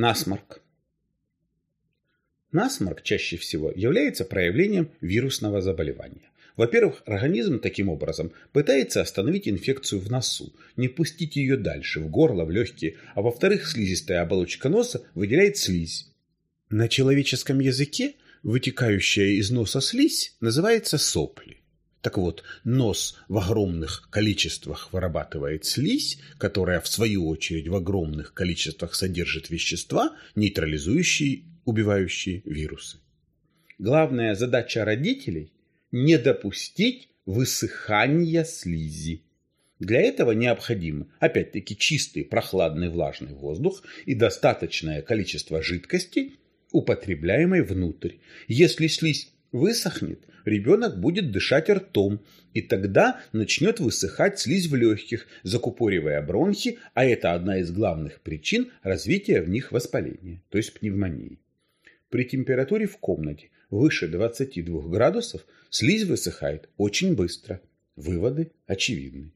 Насморк. Насморк чаще всего является проявлением вирусного заболевания. Во-первых, организм таким образом пытается остановить инфекцию в носу, не пустить ее дальше, в горло, в легкие, а во-вторых, слизистая оболочка носа выделяет слизь. На человеческом языке вытекающая из носа слизь называется сопли. Так вот, нос в огромных количествах вырабатывает слизь, которая в свою очередь в огромных количествах содержит вещества, нейтрализующие, убивающие вирусы. Главная задача родителей – не допустить высыхания слизи. Для этого необходимо, опять-таки, чистый, прохладный, влажный воздух и достаточное количество жидкости, употребляемой внутрь. Если слизь высохнет, ребенок будет дышать ртом, и тогда начнет высыхать слизь в легких, закупоривая бронхи, а это одна из главных причин развития в них воспаления, то есть пневмонии. При температуре в комнате выше 22 градусов слизь высыхает очень быстро. Выводы очевидны.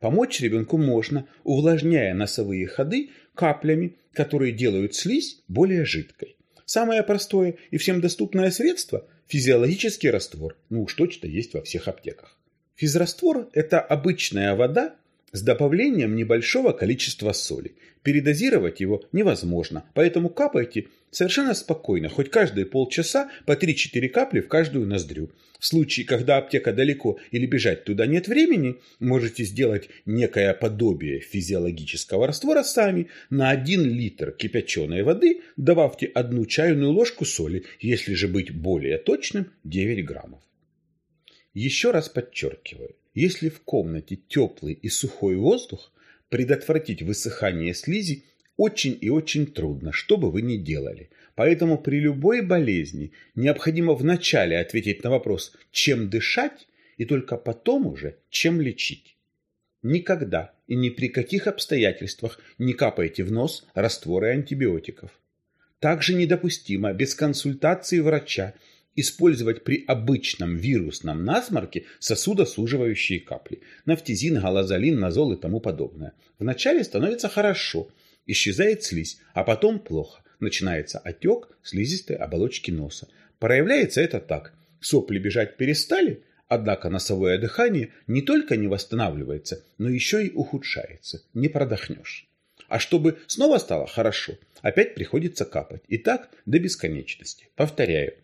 Помочь ребенку можно, увлажняя носовые ходы каплями, которые делают слизь более жидкой. Самое простое и всем доступное средство – физиологический раствор. Ну уж точно есть во всех аптеках. Физраствор – это обычная вода с добавлением небольшого количества соли. Передозировать его невозможно, поэтому капайте совершенно спокойно, хоть каждые полчаса по 3-4 капли в каждую ноздрю. В случае, когда аптека далеко или бежать туда нет времени, можете сделать некое подобие физиологического раствора сами. На 1 литр кипяченой воды добавьте одну чайную ложку соли, если же быть более точным, 9 граммов. Еще раз подчеркиваю, если в комнате теплый и сухой воздух, предотвратить высыхание слизи очень и очень трудно, что бы вы ни делали. Поэтому при любой болезни необходимо вначале ответить на вопрос, чем дышать, и только потом уже, чем лечить. Никогда и ни при каких обстоятельствах не капайте в нос растворы антибиотиков. Также недопустимо без консультации врача использовать при обычном вирусном насморке сосудосуживающие капли. Нафтизин, галазолин, назол и тому подобное. Вначале становится хорошо, исчезает слизь, а потом плохо начинается отек слизистой оболочки носа. Проявляется это так. Сопли бежать перестали, однако носовое дыхание не только не восстанавливается, но еще и ухудшается. Не продохнешь. А чтобы снова стало хорошо, опять приходится капать. И так до бесконечности. Повторяю,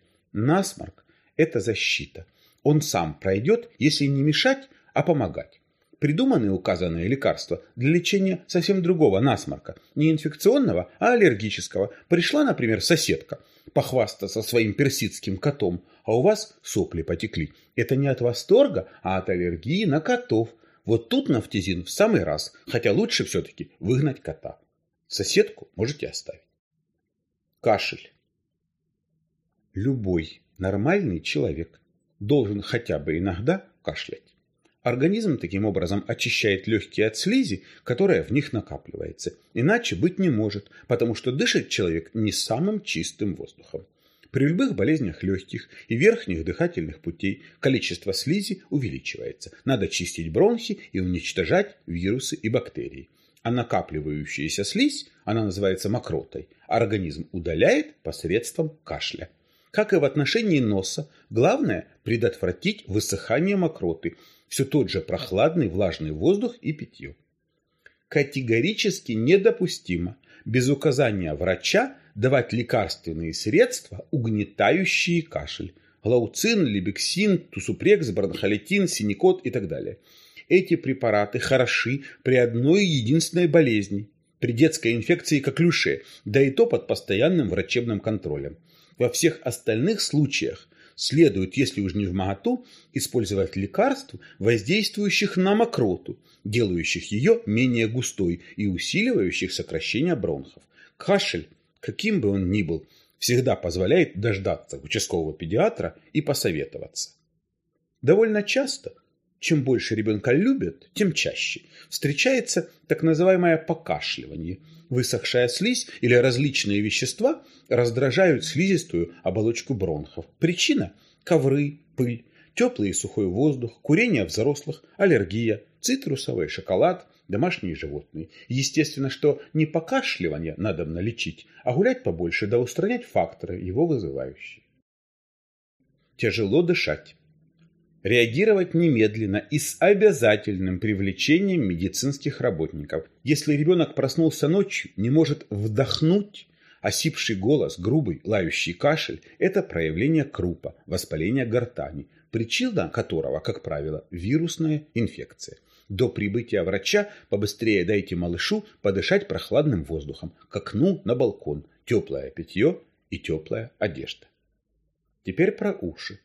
насморк – это защита. Он сам пройдет, если не мешать, а помогать. Придуманы указанные лекарства для лечения совсем другого насморка, не инфекционного, а аллергического. Пришла, например, соседка похвастаться своим персидским котом, а у вас сопли потекли. Это не от восторга, а от аллергии на котов. Вот тут нафтизин в самый раз, хотя лучше все-таки выгнать кота. Соседку можете оставить. Кашель. Любой нормальный человек должен хотя бы иногда кашлять. Организм таким образом очищает легкие от слизи, которая в них накапливается. Иначе быть не может, потому что дышит человек не самым чистым воздухом. При любых болезнях легких и верхних дыхательных путей количество слизи увеличивается. Надо чистить бронхи и уничтожать вирусы и бактерии. А накапливающаяся слизь, она называется мокротой, организм удаляет посредством кашля. Как и в отношении носа, главное предотвратить высыхание мокроты – все тот же прохладный влажный воздух и питье. Категорически недопустимо без указания врача давать лекарственные средства, угнетающие кашель. Глауцин, либексин, тусупрекс, бронхолитин, синикот и так далее. Эти препараты хороши при одной единственной болезни, при детской инфекции коклюше, да и то под постоянным врачебным контролем. Во всех остальных случаях следует, если уж не в моготу, использовать лекарств, воздействующих на мокроту, делающих ее менее густой и усиливающих сокращение бронхов. Кашель, каким бы он ни был, всегда позволяет дождаться участкового педиатра и посоветоваться. Довольно часто, чем больше ребенка любят, тем чаще встречается так называемое покашливание. Высохшая слизь или различные вещества раздражают слизистую оболочку бронхов. Причина – ковры, пыль, теплый и сухой воздух, курение взрослых, аллергия, цитрусовый шоколад, домашние животные. Естественно, что не покашливание надо налечить, а гулять побольше да устранять факторы, его вызывающие. Тяжело дышать. Реагировать немедленно и с обязательным привлечением медицинских работников. Если ребенок проснулся ночью, не может вдохнуть, осипший голос, грубый, лающий кашель – это проявление крупа, воспаления гортани, причина которого, как правило, вирусная инфекция. До прибытия врача побыстрее дайте малышу подышать прохладным воздухом, к окну на балкон, теплое питье и теплая одежда. Теперь про уши.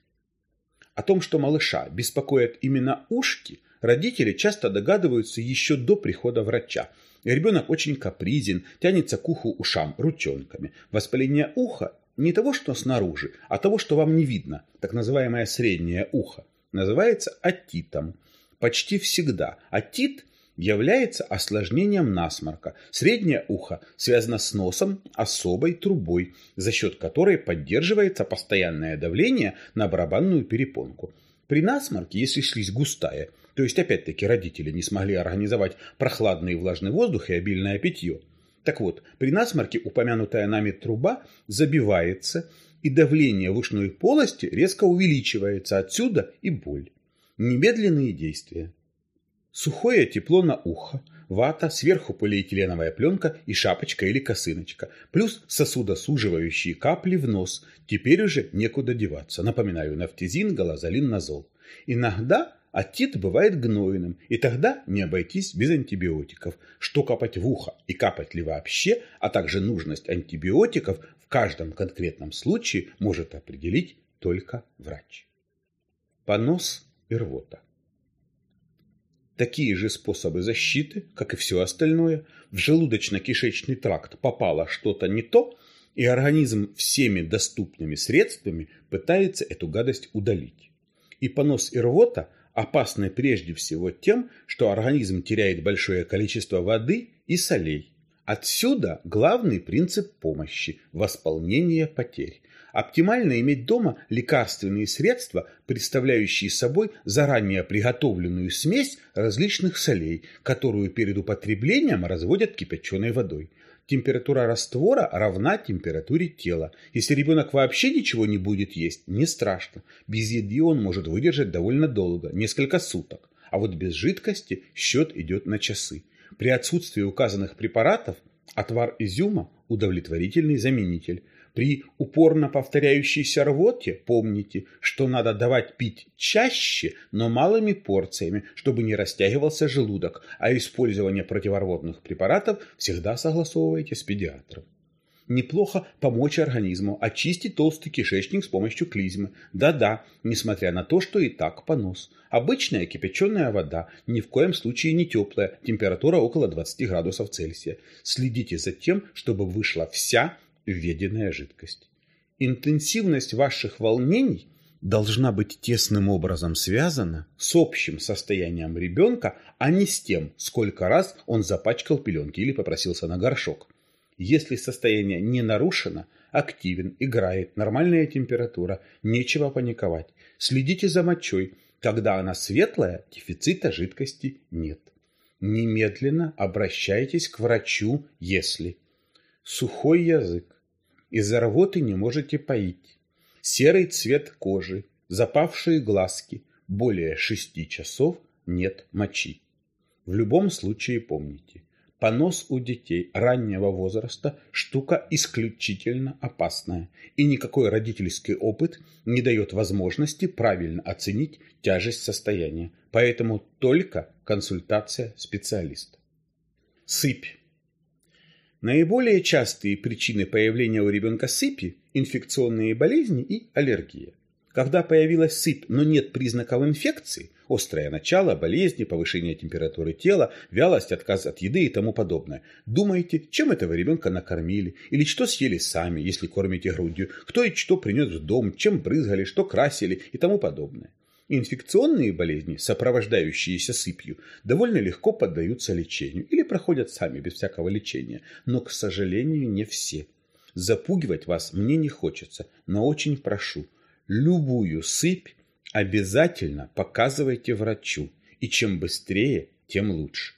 О том, что малыша беспокоят именно ушки, родители часто догадываются еще до прихода врача. Ребенок очень капризен, тянется к уху ушам ручонками. Воспаление уха не того, что снаружи, а того, что вам не видно, так называемое среднее ухо, называется отитом. Почти всегда отит является осложнением насморка. Среднее ухо связано с носом особой трубой, за счет которой поддерживается постоянное давление на барабанную перепонку. При насморке, если слизь густая, то есть опять-таки родители не смогли организовать прохладный и влажный воздух и обильное питье, так вот, при насморке упомянутая нами труба забивается, и давление в ушной полости резко увеличивается, отсюда и боль. Немедленные действия. Сухое тепло на ухо, вата, сверху полиэтиленовая пленка и шапочка или косыночка, плюс сосудосуживающие капли в нос. Теперь уже некуда деваться. Напоминаю, нафтизин, галазолин, назол. Иногда Отит бывает гнойным, и тогда не обойтись без антибиотиков. Что капать в ухо и капать ли вообще, а также нужность антибиотиков в каждом конкретном случае может определить только врач. Понос и рвота. Такие же способы защиты, как и все остальное, в желудочно-кишечный тракт попало что-то не то, и организм всеми доступными средствами пытается эту гадость удалить. И понос и рвота – опасны прежде всего тем, что организм теряет большое количество воды и солей. Отсюда главный принцип помощи – восполнение потерь. Оптимально иметь дома лекарственные средства, представляющие собой заранее приготовленную смесь различных солей, которую перед употреблением разводят кипяченой водой. Температура раствора равна температуре тела. Если ребенок вообще ничего не будет есть, не страшно. Без еды он может выдержать довольно долго, несколько суток. А вот без жидкости счет идет на часы. При отсутствии указанных препаратов отвар изюма – удовлетворительный заменитель. При упорно повторяющейся рвоте помните, что надо давать пить чаще, но малыми порциями, чтобы не растягивался желудок, а использование противорвотных препаратов всегда согласовывайте с педиатром. Неплохо помочь организму очистить толстый кишечник с помощью клизмы. Да-да, несмотря на то, что и так понос. Обычная кипяченая вода, ни в коем случае не теплая, температура около 20 градусов Цельсия. Следите за тем, чтобы вышла вся введенная жидкость. Интенсивность ваших волнений должна быть тесным образом связана с общим состоянием ребенка, а не с тем, сколько раз он запачкал пеленки или попросился на горшок. Если состояние не нарушено, активен, играет, нормальная температура, нечего паниковать. Следите за мочой. Когда она светлая, дефицита жидкости нет. Немедленно обращайтесь к врачу, если сухой язык, из-за рвоты не можете поить, серый цвет кожи, запавшие глазки, более шести часов нет мочи. В любом случае помните, понос у детей раннего возраста – штука исключительно опасная, и никакой родительский опыт не дает возможности правильно оценить тяжесть состояния, поэтому только консультация специалиста. Сыпь Наиболее частые причины появления у ребенка сыпи – инфекционные болезни и аллергия. Когда появилась сыпь, но нет признаков инфекции – острое начало, болезни, повышение температуры тела, вялость, отказ от еды и тому подобное. Думаете, чем этого ребенка накормили? Или что съели сами, если кормите грудью? Кто и что принес в дом, чем брызгали, что красили и тому подобное. Инфекционные болезни, сопровождающиеся сыпью, довольно легко поддаются лечению или проходят сами без всякого лечения, но, к сожалению, не все. Запугивать вас мне не хочется, но очень прошу, любую сыпь обязательно показывайте врачу, и чем быстрее, тем лучше.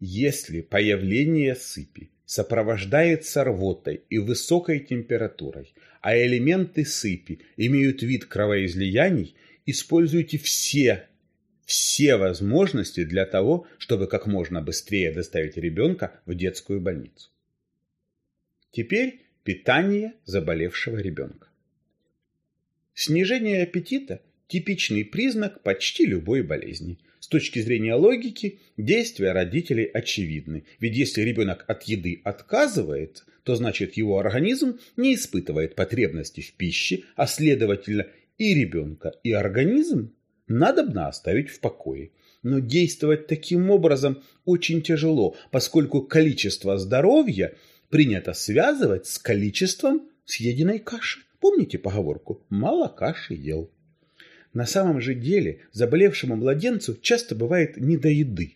Если появление сыпи сопровождается рвотой и высокой температурой, а элементы сыпи имеют вид кровоизлияний, используйте все, все возможности для того, чтобы как можно быстрее доставить ребенка в детскую больницу. Теперь питание заболевшего ребенка. Снижение аппетита – типичный признак почти любой болезни. С точки зрения логики, действия родителей очевидны. Ведь если ребенок от еды отказывает, то значит его организм не испытывает потребности в пище, а следовательно и ребенка, и организм надобно оставить в покое. Но действовать таким образом очень тяжело, поскольку количество здоровья принято связывать с количеством съеденной каши. Помните поговорку «мало каши ел»? На самом же деле заболевшему младенцу часто бывает не до еды.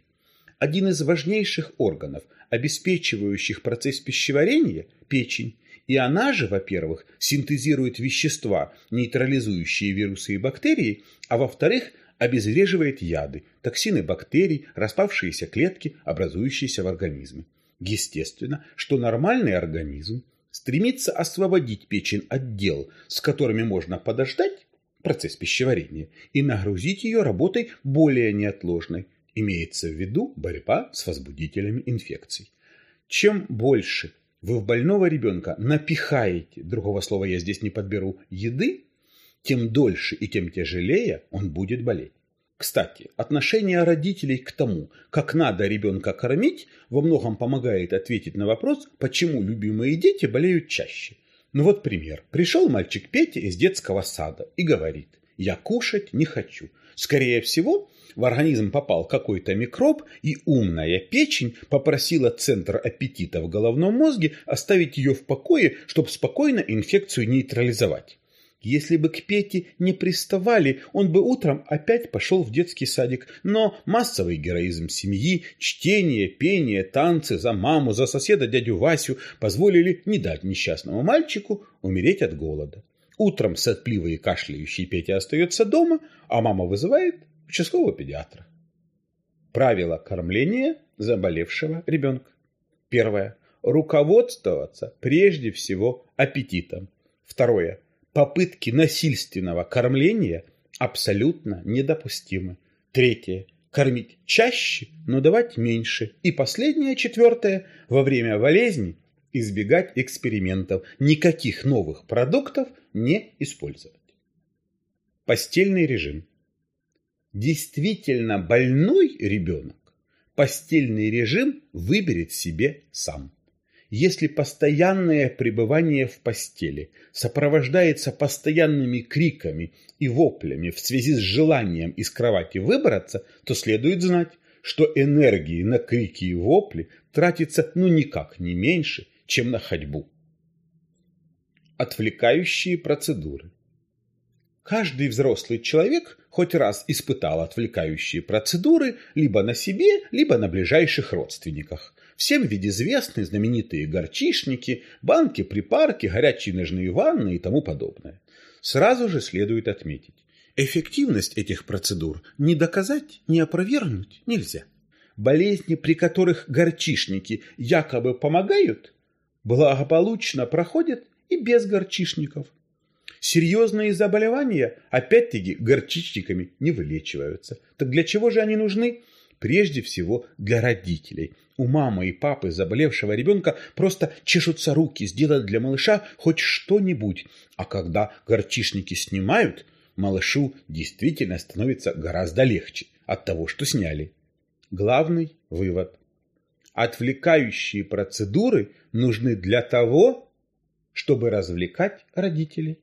Один из важнейших органов, обеспечивающих процесс пищеварения – печень. И она же, во-первых, синтезирует вещества, нейтрализующие вирусы и бактерии, а во-вторых, обезвреживает яды, токсины бактерий, распавшиеся клетки, образующиеся в организме. Естественно, что нормальный организм стремится освободить печень от дел, с которыми можно подождать, процесс пищеварения, и нагрузить ее работой более неотложной. Имеется в виду борьба с возбудителями инфекций. Чем больше вы в больного ребенка напихаете, другого слова я здесь не подберу, еды, тем дольше и тем тяжелее он будет болеть. Кстати, отношение родителей к тому, как надо ребенка кормить, во многом помогает ответить на вопрос, почему любимые дети болеют чаще. Ну вот пример. Пришел мальчик Петя из детского сада и говорит, я кушать не хочу. Скорее всего, в организм попал какой-то микроб, и умная печень попросила центр аппетита в головном мозге оставить ее в покое, чтобы спокойно инфекцию нейтрализовать. Если бы к Пете не приставали, он бы утром опять пошел в детский садик. Но массовый героизм семьи, чтение, пение, танцы за маму, за соседа дядю Васю позволили не дать несчастному мальчику умереть от голода. Утром сопливый и кашляющий Петя остается дома, а мама вызывает участкового педиатра. Правило кормления заболевшего ребенка. Первое. Руководствоваться прежде всего аппетитом. Второе попытки насильственного кормления абсолютно недопустимы. Третье. Кормить чаще, но давать меньше. И последнее, четвертое. Во время болезни избегать экспериментов. Никаких новых продуктов не использовать. Постельный режим. Действительно больной ребенок постельный режим выберет себе сам. Если постоянное пребывание в постели сопровождается постоянными криками и воплями в связи с желанием из кровати выбраться, то следует знать, что энергии на крики и вопли тратится ну никак не меньше, чем на ходьбу. Отвлекающие процедуры. Каждый взрослый человек хоть раз испытал отвлекающие процедуры либо на себе, либо на ближайших родственниках. Всем ведь известны знаменитые горчишники, банки, припарки, горячие ножные ванны и тому подобное. Сразу же следует отметить, эффективность этих процедур ни доказать, ни опровергнуть нельзя. Болезни, при которых горчишники якобы помогают, благополучно проходят и без горчишников. Серьезные заболевания, опять-таки, горчичниками не вылечиваются. Так для чего же они нужны? Прежде всего для родителей, у мамы и папы заболевшего ребенка просто чешутся руки сделать для малыша хоть что-нибудь. А когда горчишники снимают, малышу действительно становится гораздо легче от того, что сняли. Главный вывод. Отвлекающие процедуры нужны для того, чтобы развлекать родителей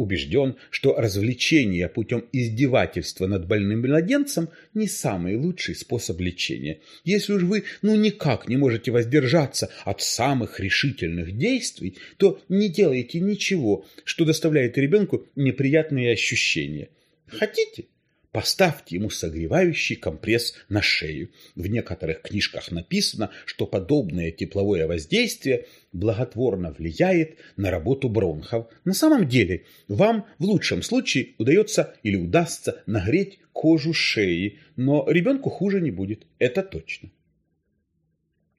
убежден, что развлечение путем издевательства над больным младенцем не самый лучший способ лечения. Если уж вы ну никак не можете воздержаться от самых решительных действий, то не делайте ничего, что доставляет ребенку неприятные ощущения. Хотите? Поставьте ему согревающий компресс на шею. В некоторых книжках написано, что подобное тепловое воздействие благотворно влияет на работу бронхов. На самом деле, вам в лучшем случае удается или удастся нагреть кожу шеи, но ребенку хуже не будет, это точно.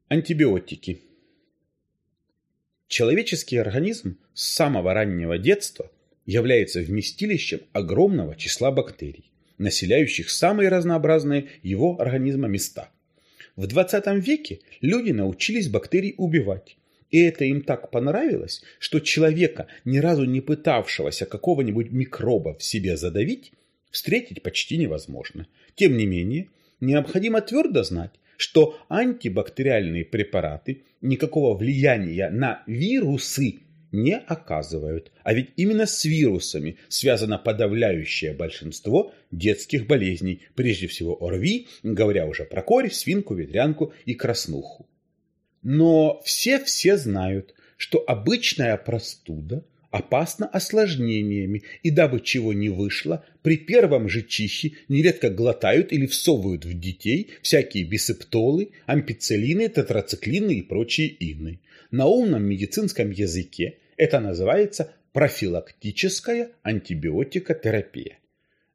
Антибиотики. Человеческий организм с самого раннего детства является вместилищем огромного числа бактерий, населяющих самые разнообразные его организма места. В 20 веке люди научились бактерий убивать, и это им так понравилось, что человека, ни разу не пытавшегося какого-нибудь микроба в себе задавить, встретить почти невозможно. Тем не менее, необходимо твердо знать, что антибактериальные препараты никакого влияния на вирусы не оказывают. А ведь именно с вирусами связано подавляющее большинство детских болезней, прежде всего ОРВИ, говоря уже про корь, свинку, ветрянку и краснуху. Но все-все знают, что обычная простуда опасно осложнениями, и дабы чего не вышло, при первом же чихе нередко глотают или всовывают в детей всякие бисептолы, ампицилины, тетрациклины и прочие ины. На умном медицинском языке это называется профилактическая антибиотикотерапия.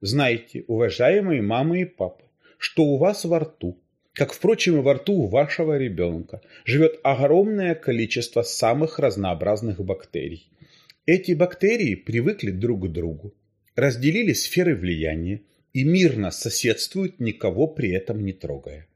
Знаете, уважаемые мамы и папы, что у вас во рту как, впрочем, и во рту вашего ребенка, живет огромное количество самых разнообразных бактерий. Эти бактерии привыкли друг к другу, разделили сферы влияния и мирно соседствуют, никого при этом не трогая.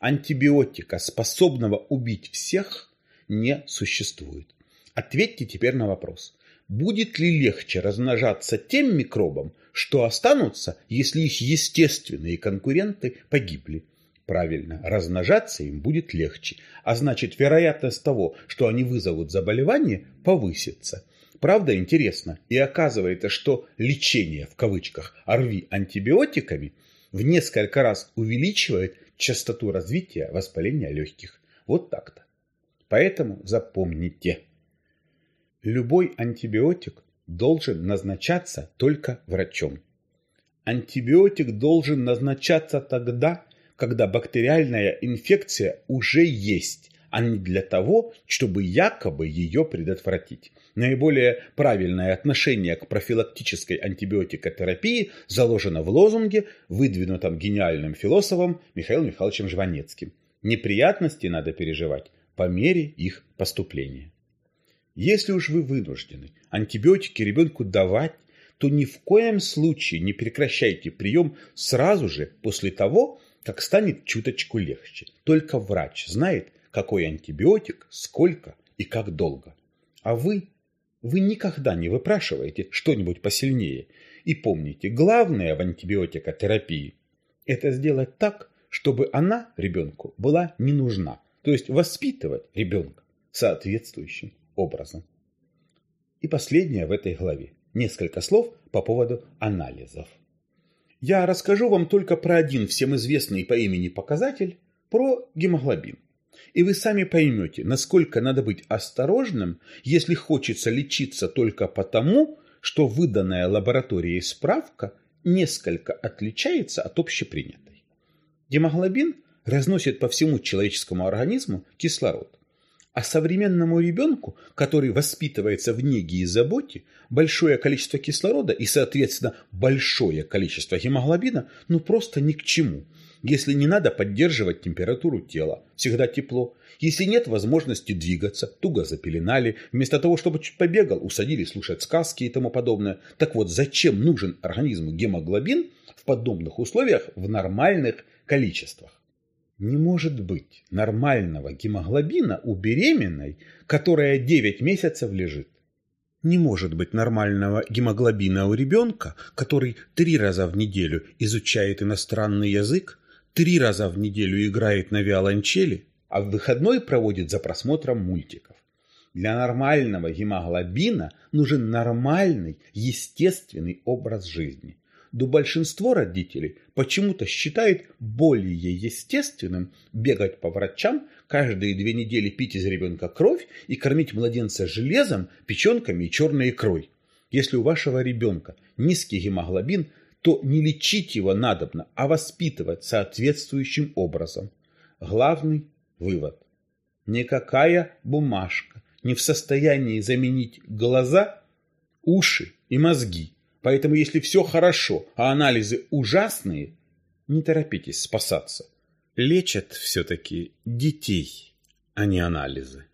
Антибиотика, способного убить всех, не существует. Ответьте теперь на вопрос. Будет ли легче размножаться тем микробам, что останутся, если их естественные конкуренты погибли? Правильно, размножаться им будет легче, а значит вероятность того, что они вызовут заболевание, повысится – Правда интересно, и оказывается, что лечение в кавычках ОРВИ антибиотиками в несколько раз увеличивает частоту развития воспаления легких. Вот так-то. Поэтому запомните, любой антибиотик должен назначаться только врачом. Антибиотик должен назначаться тогда, когда бактериальная инфекция уже есть, а не для того, чтобы якобы ее предотвратить. Наиболее правильное отношение к профилактической антибиотикотерапии заложено в лозунге, выдвинутом гениальным философом Михаилом Михайловичем Жванецким. Неприятности надо переживать по мере их поступления. Если уж вы вынуждены антибиотики ребенку давать, то ни в коем случае не прекращайте прием сразу же после того, как станет чуточку легче. Только врач знает, какой антибиотик, сколько и как долго. А вы вы никогда не выпрашиваете что-нибудь посильнее. И помните, главное в антибиотикотерапии – это сделать так, чтобы она ребенку была не нужна. То есть воспитывать ребенка соответствующим образом. И последнее в этой главе. Несколько слов по поводу анализов. Я расскажу вам только про один всем известный по имени показатель, про гемоглобин. И вы сами поймете, насколько надо быть осторожным, если хочется лечиться только потому, что выданная лабораторией справка несколько отличается от общепринятой. Гемоглобин разносит по всему человеческому организму кислород. А современному ребенку, который воспитывается в неге и заботе, большое количество кислорода и, соответственно, большое количество гемоглобина ну просто ни к чему – если не надо поддерживать температуру тела, всегда тепло. Если нет возможности двигаться, туго запеленали. Вместо того, чтобы чуть побегал, усадили слушать сказки и тому подобное. Так вот, зачем нужен организму гемоглобин в подобных условиях в нормальных количествах? Не может быть нормального гемоглобина у беременной, которая 9 месяцев лежит. Не может быть нормального гемоглобина у ребенка, который три раза в неделю изучает иностранный язык, три раза в неделю играет на виолончели, а в выходной проводит за просмотром мультиков. Для нормального гемоглобина нужен нормальный, естественный образ жизни. Но большинство родителей почему-то считает более естественным бегать по врачам, каждые две недели пить из ребенка кровь и кормить младенца железом, печенками и черной икрой. Если у вашего ребенка низкий гемоглобин, то не лечить его надобно, а воспитывать соответствующим образом. Главный вывод. Никакая бумажка не в состоянии заменить глаза, уши и мозги. Поэтому если все хорошо, а анализы ужасные, не торопитесь спасаться. Лечат все-таки детей, а не анализы.